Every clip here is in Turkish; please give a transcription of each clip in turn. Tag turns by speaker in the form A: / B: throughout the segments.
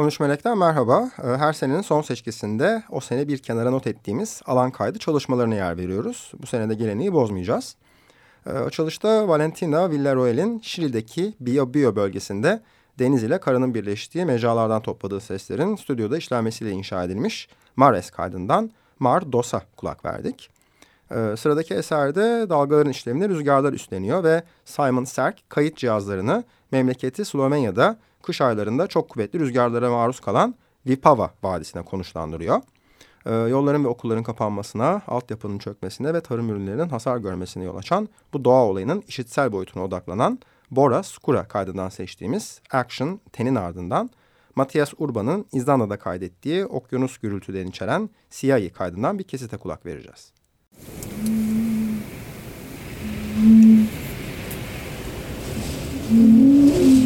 A: 13 Melek'ten merhaba. Ee, her senenin son seçkisinde o sene bir kenara not ettiğimiz alan kaydı çalışmalarına yer veriyoruz. Bu sene de geleneği bozmayacağız. Ee, açılışta Valentina Villaroel'in Şili'deki Bio Bio bölgesinde deniz ile karanın birleştiği mecralardan topladığı seslerin stüdyoda işlenmesiyle inşa edilmiş Mares kaydından Mar Dos'a kulak verdik. Ee, sıradaki eserde dalgaların işlemini rüzgarlar üstleniyor ve Simon Serk kayıt cihazlarını memleketi Slovenya'da kış aylarında çok kuvvetli rüzgarlara maruz kalan Vipava Vadisi'ne konuşlandırıyor. E, yolların ve okulların kapanmasına, altyapının çökmesine ve tarım ürünlerinin hasar görmesine yol açan bu doğa olayının işitsel boyutuna odaklanan Bora Skura kaydından seçtiğimiz Action Ten'in ardından Matias Urban'ın İzlanda'da kaydettiği okyanus gürültülerini içeren Siyahi kaydından bir kesite kulak vereceğiz. Müzik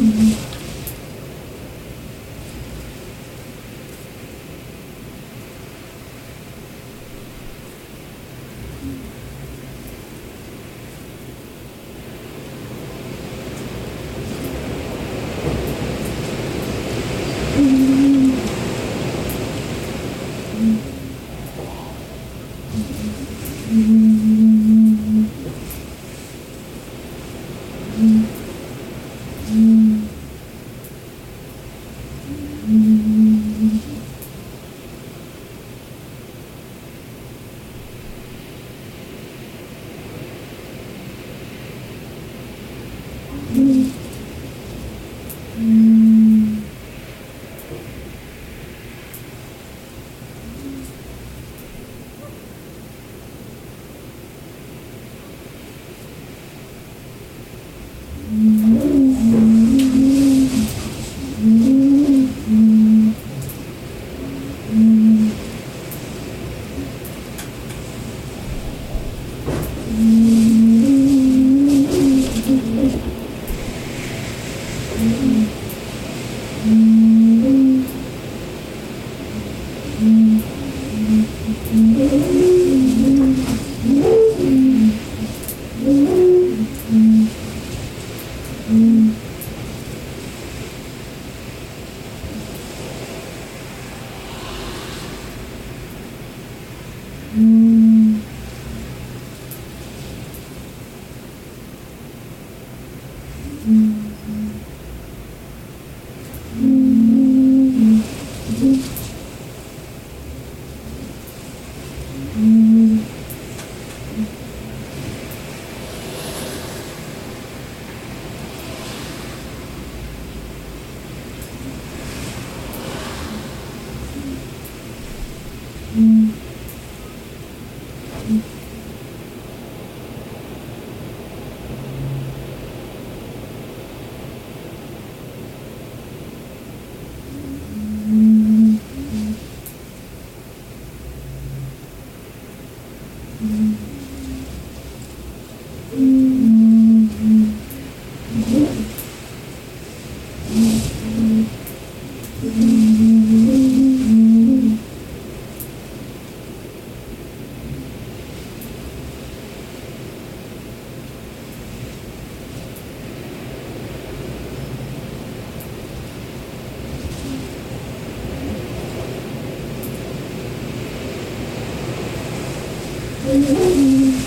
A: Thank you.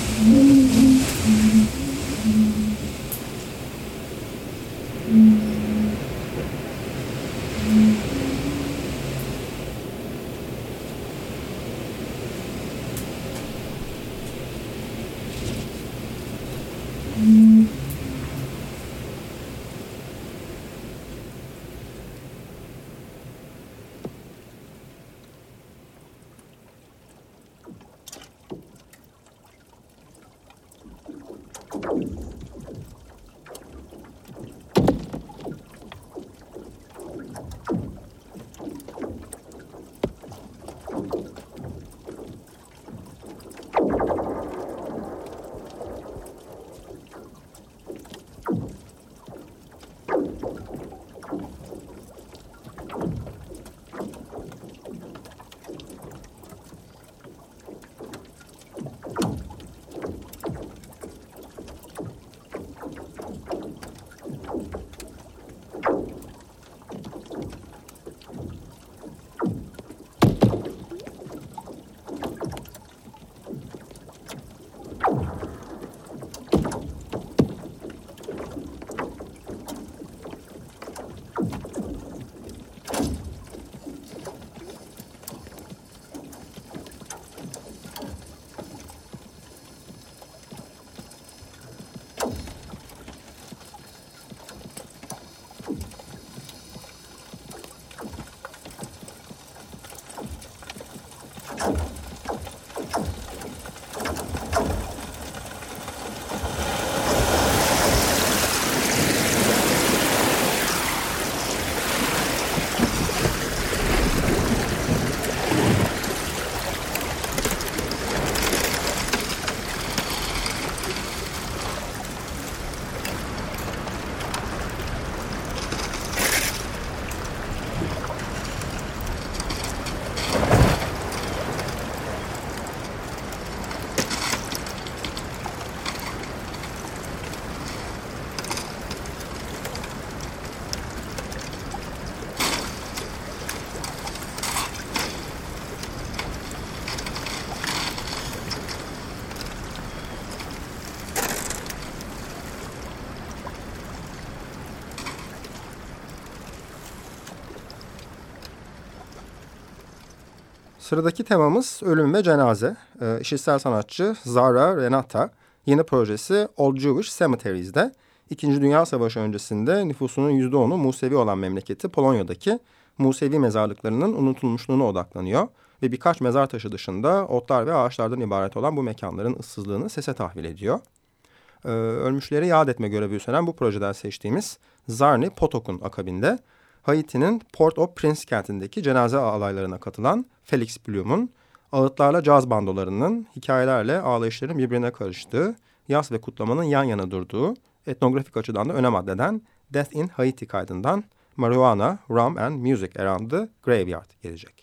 A: Sıradaki temamız ölüm ve cenaze. E, işitsel sanatçı Zara Renata yeni projesi Old Jewish Cemeteries'de İkinci Dünya Savaşı öncesinde nüfusunun %10'u Musevi olan memleketi Polonya'daki Musevi mezarlıklarının unutulmuşluğuna odaklanıyor. Ve birkaç mezar taşı dışında otlar ve ağaçlardan ibaret olan bu mekanların ıssızlığını sese tahvil ediyor. Ee, ölmüşleri yad etme görevi üstlenen bu projeden seçtiğimiz Zarni Potok'un akabinde Haiti'nin Port-au-Prince kentindeki cenaze alaylarına katılan Felix Bloom'un ağıtlarla caz bandolarının hikayelerle ağlayışların birbirine karıştığı, yas ve kutlamanın yan yana durduğu, etnografik açıdan da önem addeden Death in Haiti kaydından Marijuana, Rum and Music Around the Graveyard gelecek.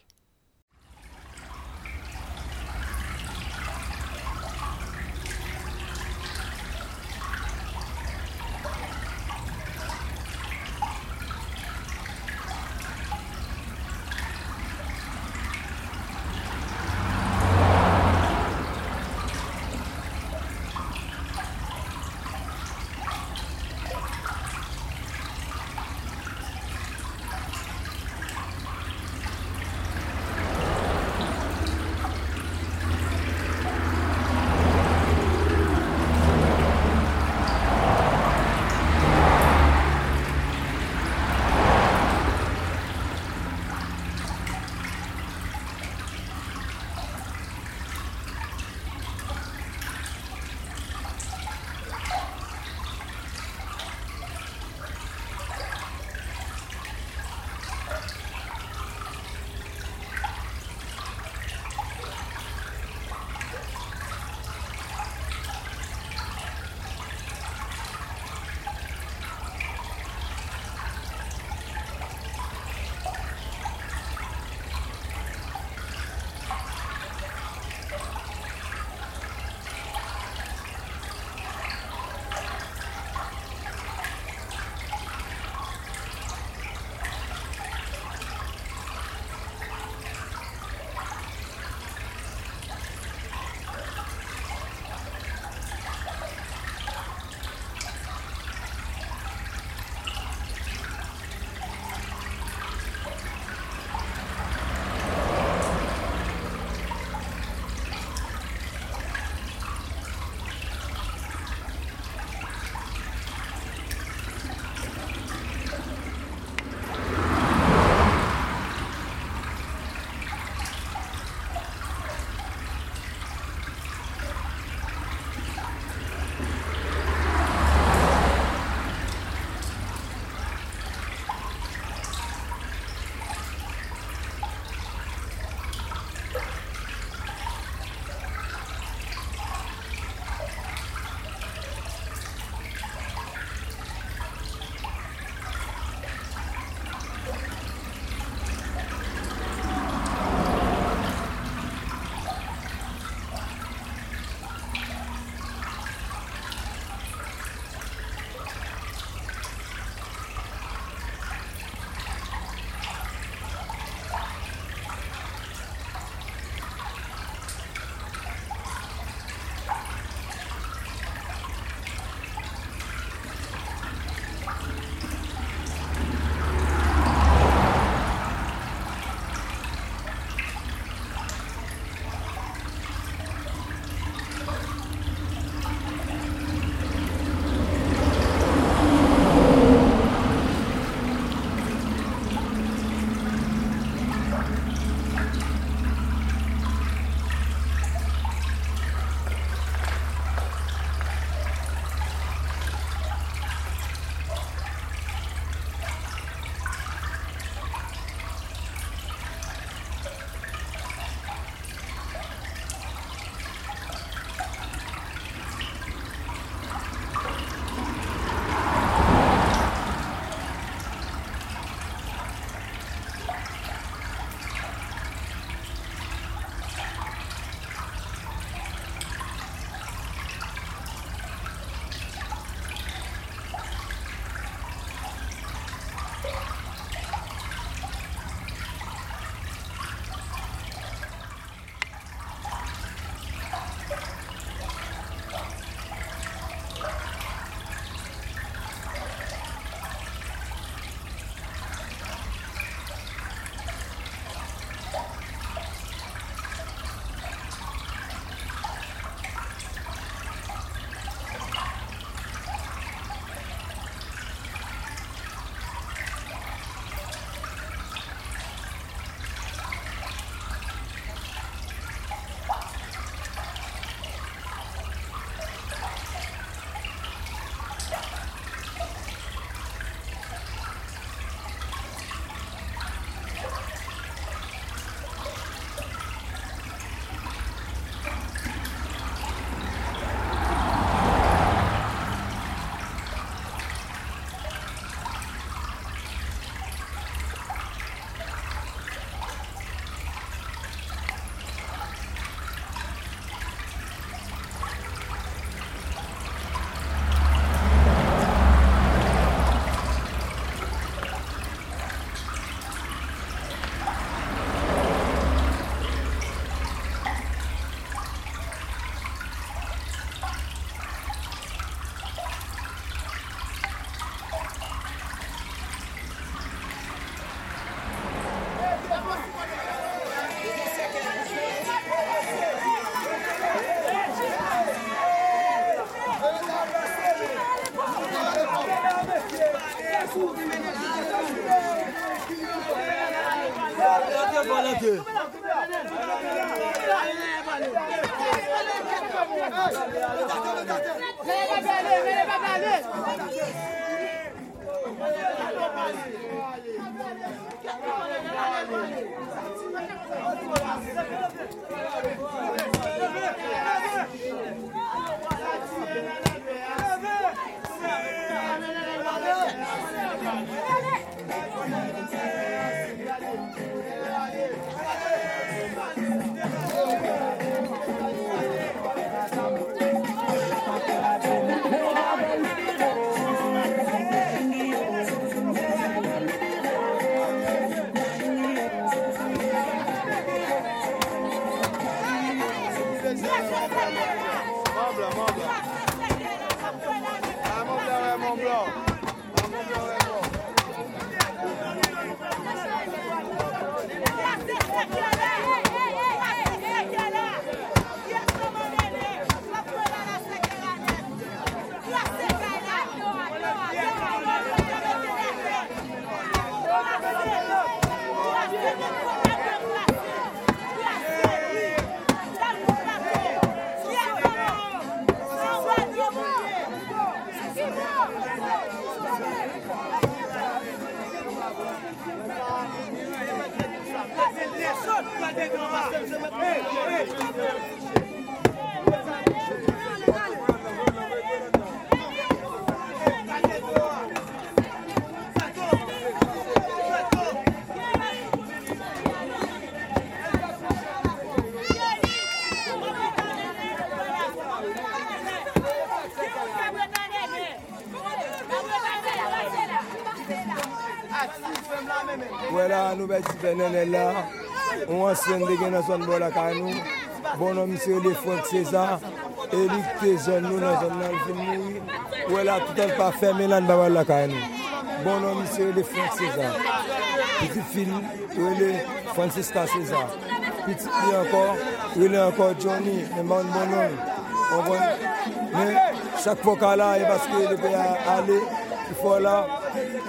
B: la Bonhomme, c'est le Franck César. Et qui est nous, dans la zone de la Où elle a tout un là, dans la caille. Bonhomme, c'est le Franck César. Petit film, où est Francisca César. Petit lui encore, où est encore Johnny, le monde bonhomme. Mais chaque fois qu'elle a, et parce qu'elle est aller, il faut là,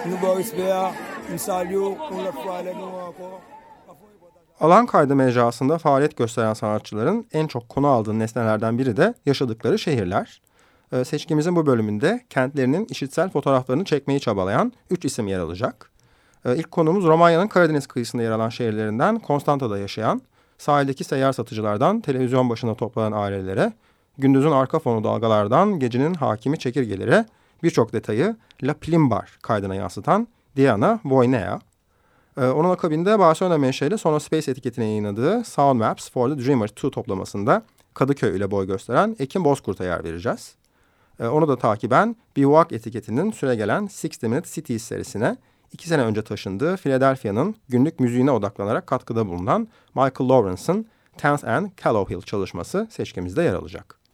B: nous, Boris Béa, nous saluons, on l'a fois aller, encore.
A: Alan kaydı mecrasında faaliyet gösteren sanatçıların en çok konu aldığı nesnelerden biri de yaşadıkları şehirler. Ee, seçkimizin bu bölümünde kentlerinin işitsel fotoğraflarını çekmeyi çabalayan üç isim yer alacak. Ee, ilk konumuz Romanya'nın Karadeniz kıyısında yer alan şehirlerinden Konstanta'da yaşayan, sahildeki seyyar satıcılardan televizyon başına toplanan ailelere, gündüzün arka fonu dalgalardan gecenin hakimi çekirgelere birçok detayı La Plimbar kaydına yansıtan Diana Voynea. Ee, onun akabinde Barcelona menşeli Sono Space etiketine yayınladığı Sound Maps for the Dreamer 2 toplamasında Kadıköy ile boy gösteren Ekim Bozkurt'a yer vereceğiz. Ee, onu da takiben Bivouac etiketinin süregelen 60 Minute Cities serisine iki sene önce taşındığı Philadelphia'nın günlük müziğine odaklanarak katkıda bulunan Michael Lawrence'ın Tenth and Callow Hill çalışması seçkimizde yer alacak.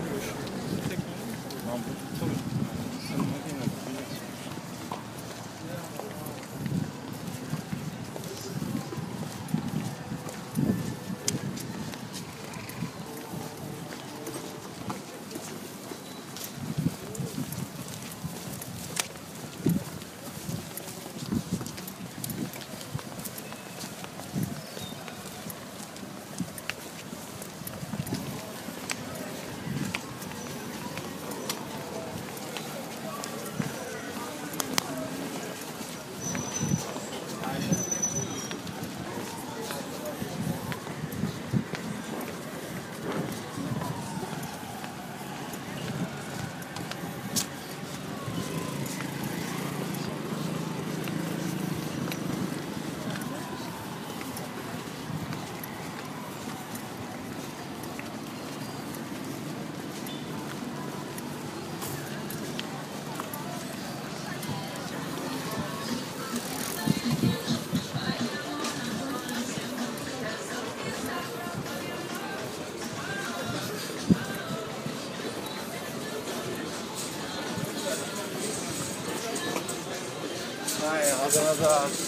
C: públicos. 这
D: 个是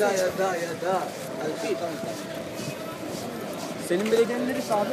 D: Yada
E: yada yada.
F: Senin belediyen neresi abi?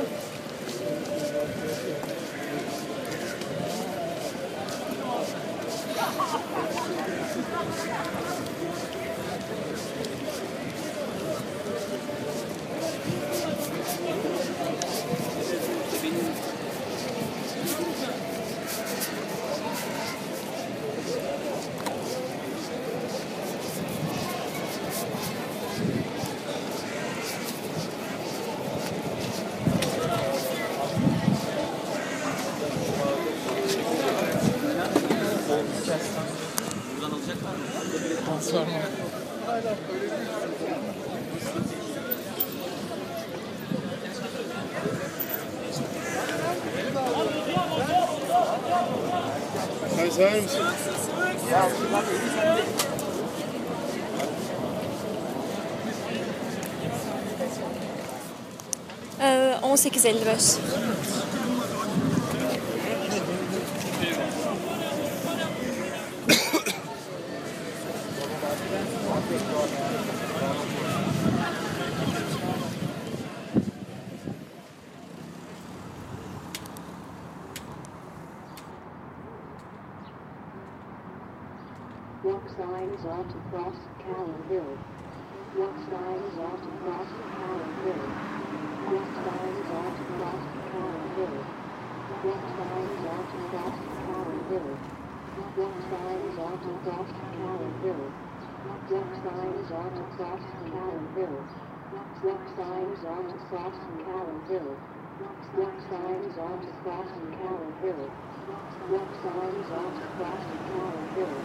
F: Eh, onze Harms. 18.55. sign is on the dash Callenville. Zip sign is on the dash Callenville. Zip sign is on the dash Callenville. Zip sign is on the dash Callenville. Zip sign is on the dash Callenville.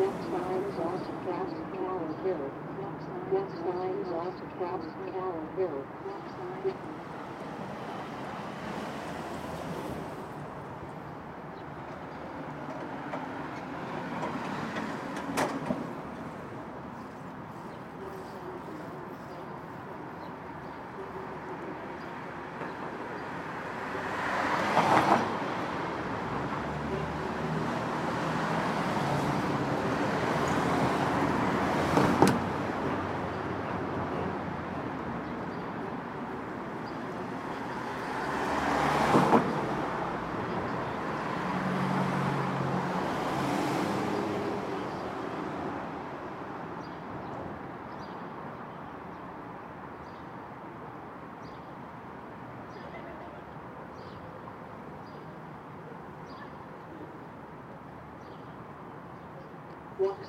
F: Zip sign is on the dash Callenville. Zip sign is on the dash Callenville.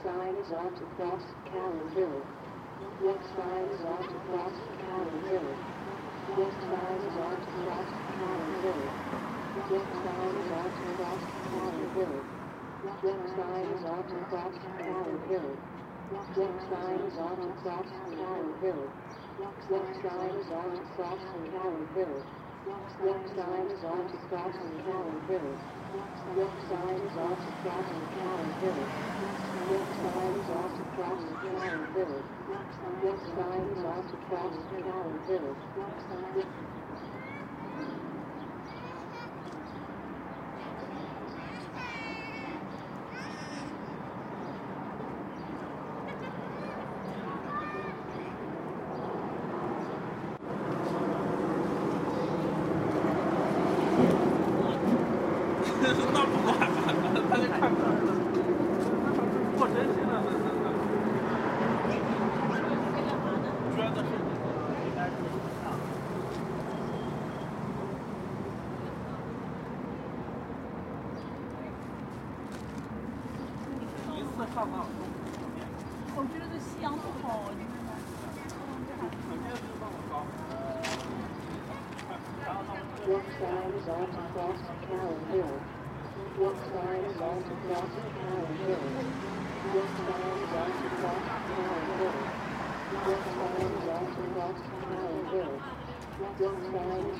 F: sign is out to cross Callan Hill. Next sign is out to cross Callan Hill. Next sign is out to cross Callan Hill. Next sign is out to cross Callan Hill. Next sign is out to cross Callan Hill. Next sign is out to cross Callan Hill. Next sign is out to cross Callan Hill. Next sign is out to cross Callan Hill. Next sign is out to cross Callan Hill. Left side is off to Cross Canal Village. Left side is off to Cross Canal Village.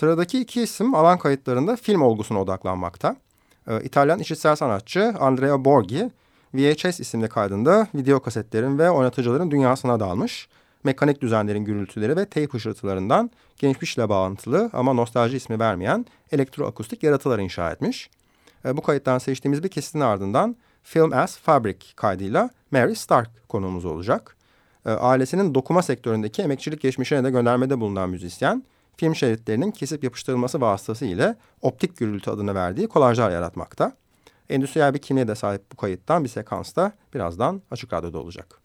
A: Sıradaki iki isim alan kayıtlarında film olgusuna odaklanmakta. Ee, İtalyan işitsel sanatçı Andrea Borghi, VHS isimli kaydında video kasetlerin ve oynatıcıların dünyasına dalmış. Mekanik düzenlerin gürültüleri ve teyp hışırtılarından geçmişle bağlantılı ama nostalji ismi vermeyen elektroakustik yaratılar inşa etmiş. Ee, bu kayıttan seçtiğimiz bir kesitin ardından Film as Fabric kaydıyla Mary Stark konuğumuz olacak. Ee, ailesinin dokuma sektöründeki emekçilik geçmişine de göndermede bulunan müzisyen, film şeritlerinin kesip yapıştırılması vasıtasıyla optik gürültü adını verdiği kolajlar yaratmakta. Endüstriyel bir kimliğe de sahip bu kayıttan bir sekansta birazdan Açık Radyo'da olacak.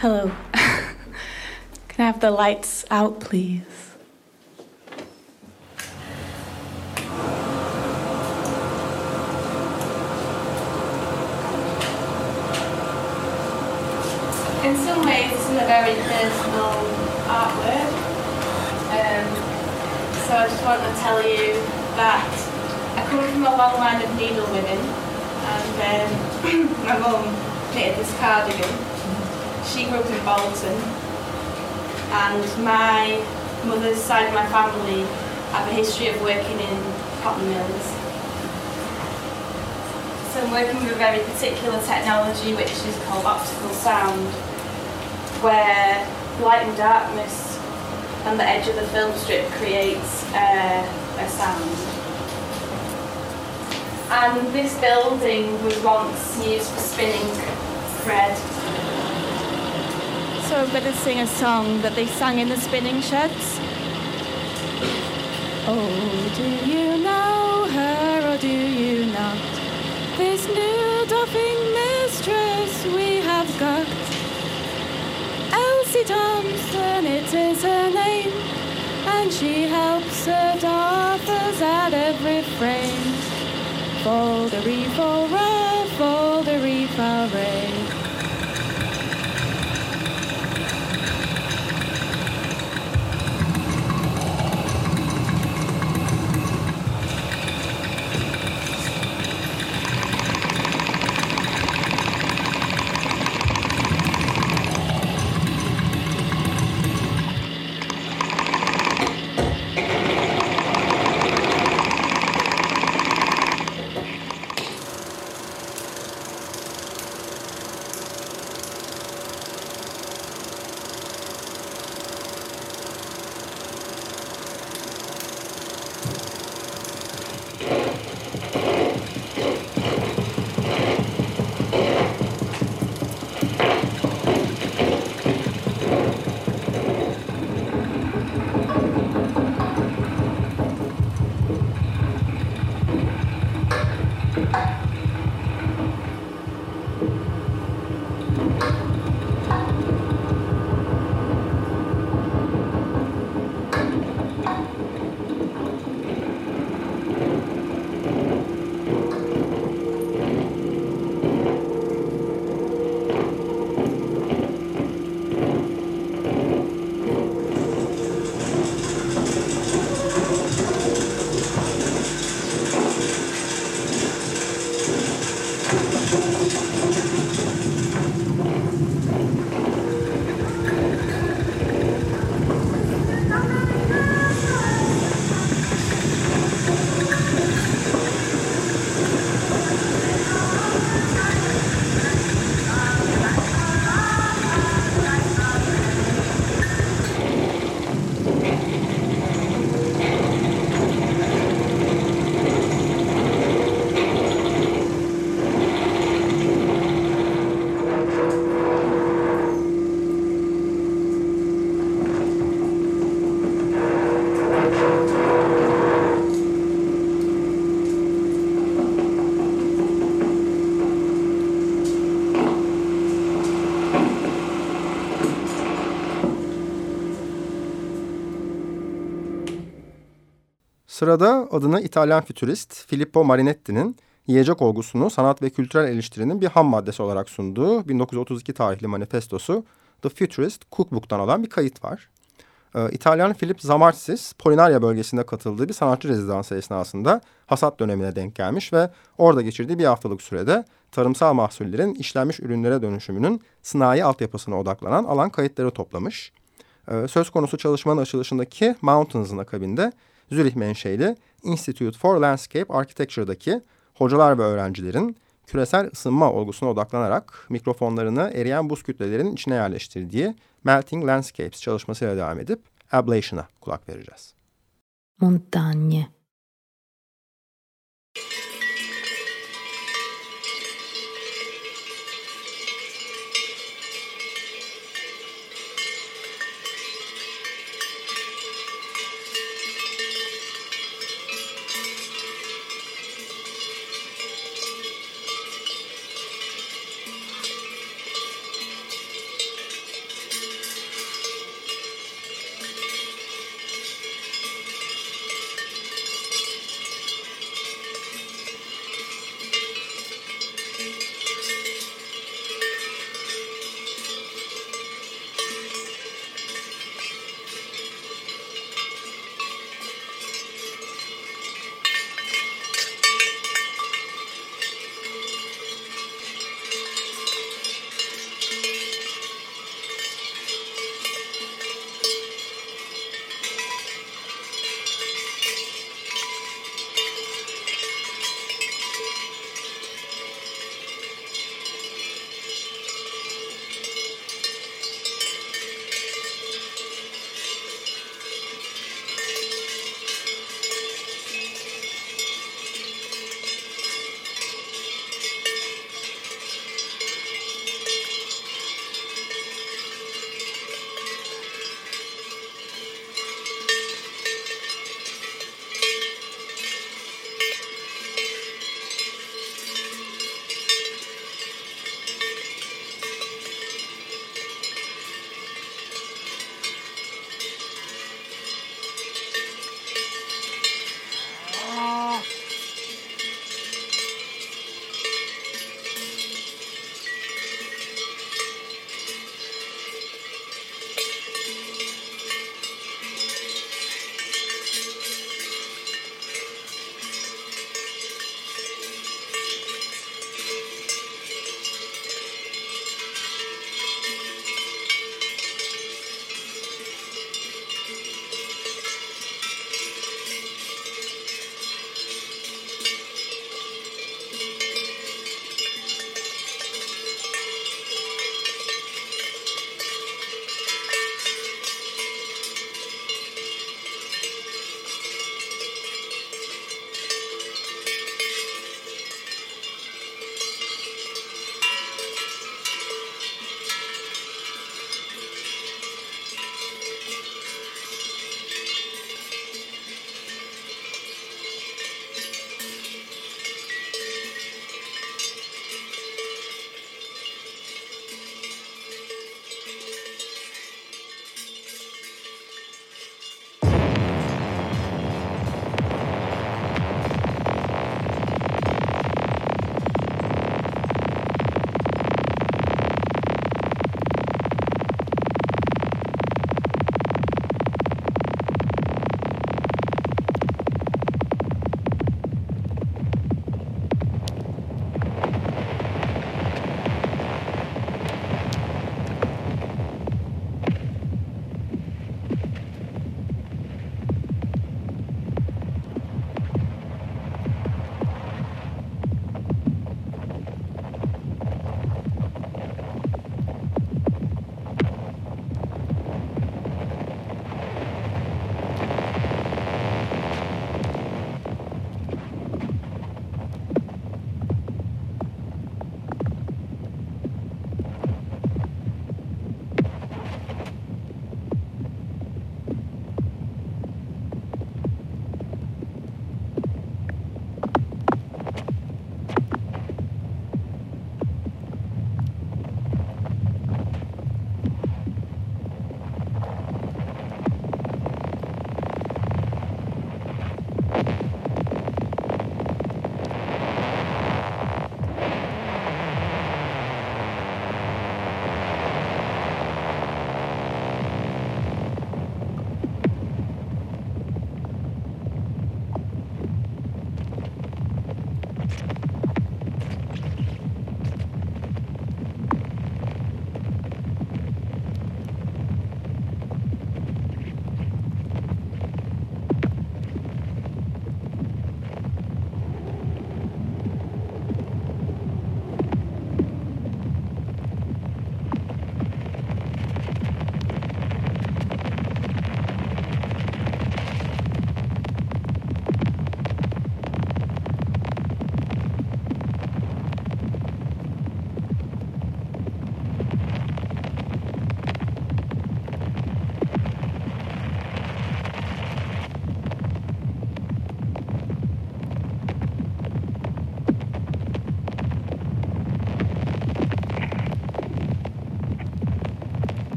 C: Hello. Can I have the lights out, please? In some ways, this is a very personal artwork. Um, so I just want to tell you that I come from a long line of needle women, and um, my mum knitted this cardigan. She grew up in Bolton, and my mother's side of my family have a history of working in cotton mills. So I'm working with a very particular technology which is called optical sound, where light and darkness on the edge of the film strip creates uh, a sound. And this building was once used for spinning thread. So I'm going to sing a song that they sang in the spinning sheds. Oh, do you know her or do you not? This new doffing mistress we have got. Elsie Thompson, it is her name, and she helps her daughters at every frame. Foldery for ra, foldery for ray.
A: Sırada adını İtalyan fütürist Filippo Marinetti'nin yiyecek olgusunu sanat ve kültürel eleştirinin bir ham maddesi olarak sunduğu 1932 tarihli manifestosu The Futurist Cookbook'tan alan bir kayıt var. Ee, İtalyan Philip Zamartsis, Polinaria bölgesinde katıldığı bir sanatçı rezidansı esnasında hasat dönemine denk gelmiş ve orada geçirdiği bir haftalık sürede tarımsal mahsullerin işlenmiş ürünlere dönüşümünün sınai altyapısına odaklanan alan kayıtları toplamış. Ee, söz konusu çalışmanın açılışındaki Mountains'ın akabinde Zürih menşeli Institute for Landscape Architecture'daki hocalar ve öğrencilerin küresel ısınma olgusuna odaklanarak mikrofonlarını eriyen buz kütlelerinin içine yerleştirdiği Melting Landscapes çalışmasıyla devam edip Ablation'a kulak vereceğiz.
D: Montagne.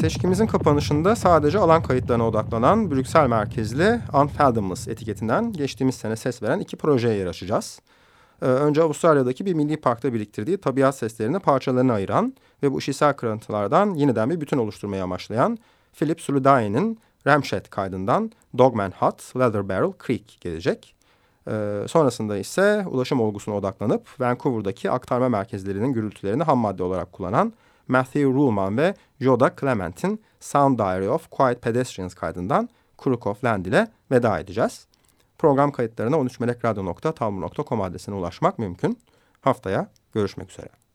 A: Seçkimizin kapanışında sadece alan kayıtlarına odaklanan Brüksel merkezli Unfathomless etiketinden geçtiğimiz sene ses veren iki projeye yer açacağız. Ee, önce Avustralya'daki bir milli parkta biriktirdiği tabiat seslerini parçalarına ayıran ve bu işitsel kırıntılardan yeniden bir bütün oluşturmayı amaçlayan Philip Suludayi'nin Ramshed kaydından Dogman Hut, Leather Barrel Creek gelecek. Ee, sonrasında ise ulaşım olgusuna odaklanıp Vancouver'daki aktarma merkezlerinin gürültülerini ham madde olarak kullanan Matthew Ruhlman ve Joda Clement'in Sound Diary of Quiet Pedestrians kaydından Crook of Land ile veda edeceğiz. Program kayıtlarına 13melekradyo.tablo.com adresine ulaşmak mümkün. Haftaya görüşmek üzere.